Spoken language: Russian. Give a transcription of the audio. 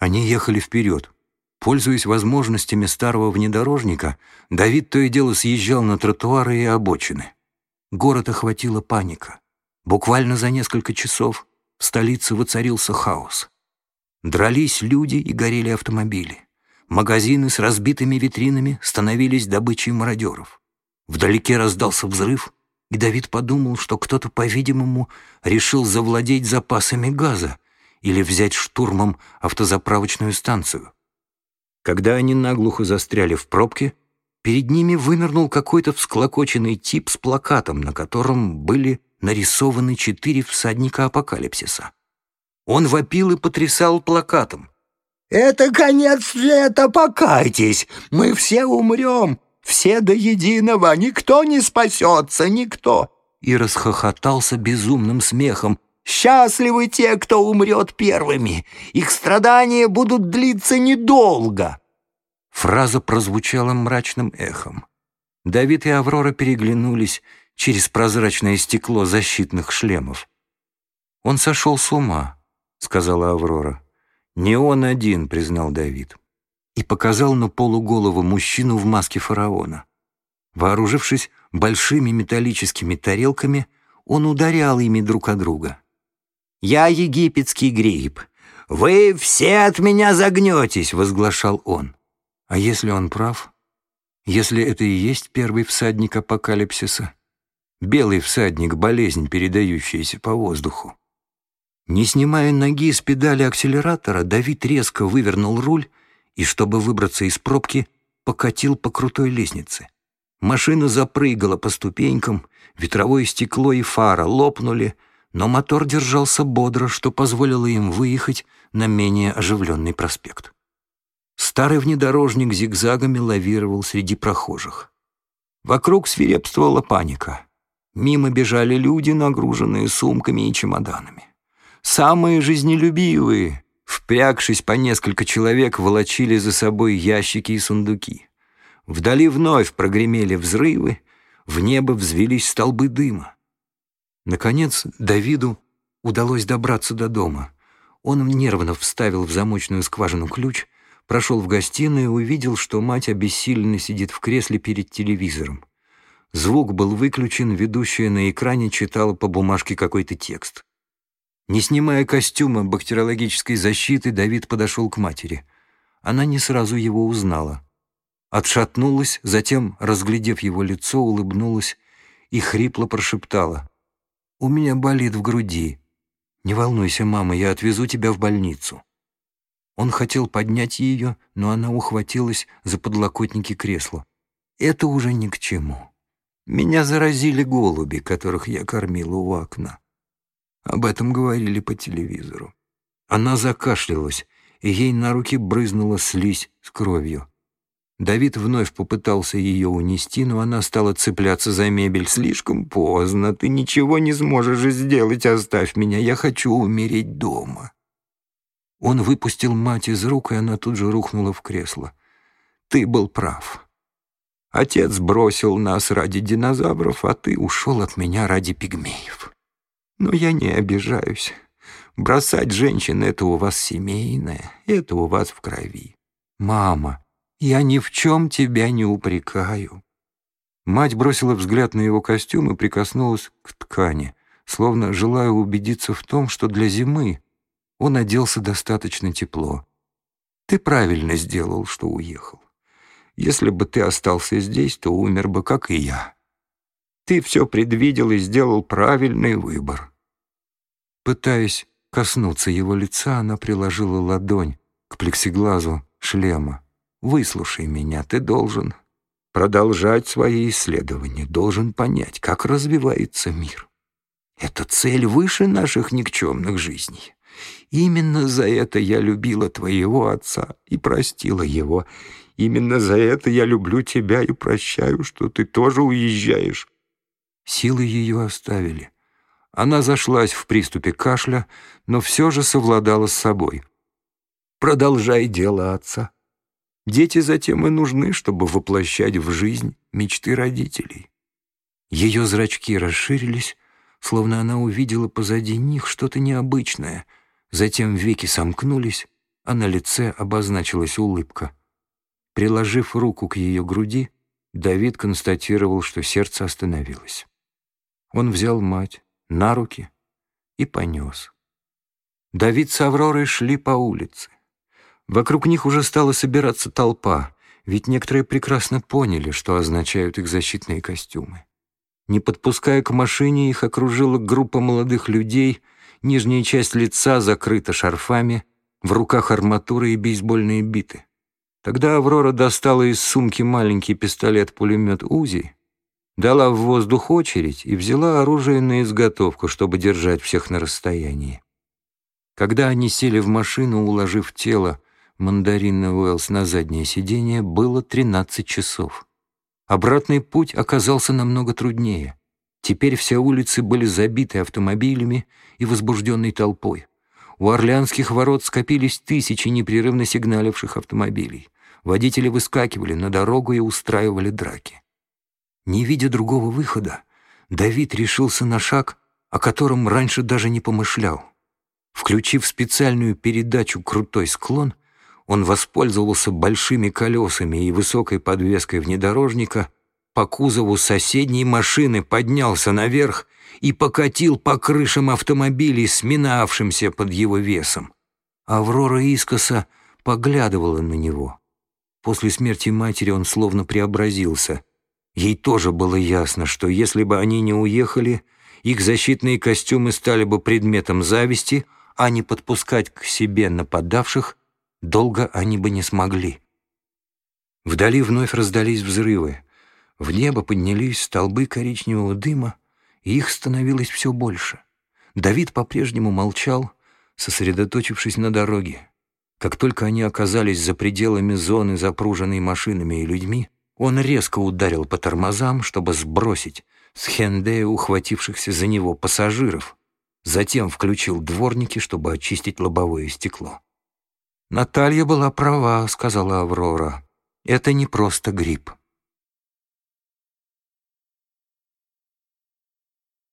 Они ехали вперед. Пользуясь возможностями старого внедорожника, Давид то и дело съезжал на тротуары и обочины. Город охватила паника. Буквально за несколько часов в столице воцарился хаос. Дрались люди и горели автомобили. Магазины с разбитыми витринами становились добычей мародеров. Вдалеке раздался взрыв, и Давид подумал, что кто-то, по-видимому, решил завладеть запасами газа или взять штурмом автозаправочную станцию. Когда они наглухо застряли в пробке, перед ними вынырнул какой-то всклокоченный тип с плакатом, на котором были нарисованы четыре всадника апокалипсиса. Он вопил и потрясал плакатом. «Это конец света, покайтесь! Мы все умрем! Все до единого! Никто не спасется, никто!» И расхохотался безумным смехом, Счастливы те, кто умрет первыми. Их страдания будут длиться недолго». Фраза прозвучала мрачным эхом. Давид и Аврора переглянулись через прозрачное стекло защитных шлемов. «Он сошел с ума», — сказала Аврора. «Не он один», — признал Давид. И показал на полуголову мужчину в маске фараона. Вооружившись большими металлическими тарелками, он ударял ими друг о друга. Я египетский гриб. Вы все от меня загнетесь», — возглашал он. А если он прав? Если это и есть первый всадник апокалипсиса? Белый всадник — болезнь, передающаяся по воздуху. Не снимая ноги с педали акселератора, Давид резко вывернул руль и, чтобы выбраться из пробки, покатил по крутой лестнице. Машина запрыгала по ступенькам, ветровое стекло и фара лопнули — но мотор держался бодро, что позволило им выехать на менее оживленный проспект. Старый внедорожник зигзагами лавировал среди прохожих. Вокруг свирепствовала паника. Мимо бежали люди, нагруженные сумками и чемоданами. Самые жизнелюбивые, впрягшись по несколько человек, волочили за собой ящики и сундуки. Вдали вновь прогремели взрывы, в небо взвелись столбы дыма. Наконец, Давиду удалось добраться до дома. Он нервно вставил в замочную скважину ключ, прошел в гостиную и увидел, что мать обессиленно сидит в кресле перед телевизором. Звук был выключен, ведущая на экране читала по бумажке какой-то текст. Не снимая костюма бактериологической защиты, Давид подошел к матери. Она не сразу его узнала. Отшатнулась, затем, разглядев его лицо, улыбнулась и хрипло прошептала. У меня болит в груди. Не волнуйся, мама, я отвезу тебя в больницу». Он хотел поднять ее, но она ухватилась за подлокотники кресла. «Это уже ни к чему. Меня заразили голуби, которых я кормила у окна. Об этом говорили по телевизору. Она закашлялась, и ей на руки брызнула слизь с кровью. Давид вновь попытался ее унести, но она стала цепляться за мебель. «Слишком поздно, ты ничего не сможешь сделать, оставь меня, я хочу умереть дома». Он выпустил мать из рук, и она тут же рухнула в кресло. «Ты был прав. Отец бросил нас ради динозавров, а ты ушел от меня ради пигмеев. Но я не обижаюсь. Бросать женщин — это у вас семейное, это у вас в крови. Мама, «Я ни в чем тебя не упрекаю». Мать бросила взгляд на его костюм и прикоснулась к ткани, словно желая убедиться в том, что для зимы он оделся достаточно тепло. «Ты правильно сделал, что уехал. Если бы ты остался здесь, то умер бы, как и я. Ты все предвидел и сделал правильный выбор». Пытаясь коснуться его лица, она приложила ладонь к плексиглазу шлема. Выслушай меня, ты должен продолжать свои исследования, должен понять, как развивается мир. Это цель выше наших никчемных жизней. Именно за это я любила твоего отца и простила его. Именно за это я люблю тебя и прощаю, что ты тоже уезжаешь. Силы ее оставили. Она зашлась в приступе кашля, но все же совладала с собой. «Продолжай дело отца», Дети затем и нужны, чтобы воплощать в жизнь мечты родителей. Ее зрачки расширились, словно она увидела позади них что-то необычное, затем веки сомкнулись, а на лице обозначилась улыбка. Приложив руку к ее груди, Давид констатировал, что сердце остановилось. Он взял мать на руки и понес. Давид с Авророй шли по улице. Вокруг них уже стала собираться толпа, ведь некоторые прекрасно поняли, что означают их защитные костюмы. Не подпуская к машине, их окружила группа молодых людей, нижняя часть лица закрыта шарфами, в руках арматура и бейсбольные биты. Тогда Аврора достала из сумки маленький пистолет-пулемет УЗИ, дала в воздух очередь и взяла оружие на изготовку, чтобы держать всех на расстоянии. Когда они сели в машину, уложив тело мандарина Уэллс на заднее сиденье, было 13 часов. Обратный путь оказался намного труднее. Теперь все улицы были забиты автомобилями и возбужденной толпой. У Орлеанских ворот скопились тысячи непрерывно сигналивших автомобилей. Водители выскакивали на дорогу и устраивали драки. Не видя другого выхода, Давид решился на шаг, о котором раньше даже не помышлял. Включив специальную передачу «Крутой склон», он воспользовался большими колесами и высокой подвеской внедорожника, по кузову соседней машины поднялся наверх и покатил по крышам автомобилей, сминавшимся под его весом. Аврора искоса поглядывала на него. После смерти матери он словно преобразился. Ей тоже было ясно, что если бы они не уехали, их защитные костюмы стали бы предметом зависти — а не подпускать к себе нападавших, долго они бы не смогли. Вдали вновь раздались взрывы. В небо поднялись столбы коричневого дыма, и их становилось все больше. Давид по-прежнему молчал, сосредоточившись на дороге. Как только они оказались за пределами зоны, запруженной машинами и людьми, он резко ударил по тормозам, чтобы сбросить с Хендея ухватившихся за него пассажиров, Затем включил дворники, чтобы очистить лобовое стекло. «Наталья была права», — сказала Аврора. «Это не просто грипп.